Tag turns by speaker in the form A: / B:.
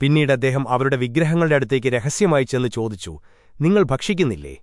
A: പിന്നീട് അദ്ദേഹം അവരുടെ വിഗ്രഹങ്ങളുടെ അടുത്തേക്ക് രഹസ്യമായി ചെന്ന് ചോദിച്ചു നിങ്ങൾ ഭക്ഷിക്കുന്നില്ലേ?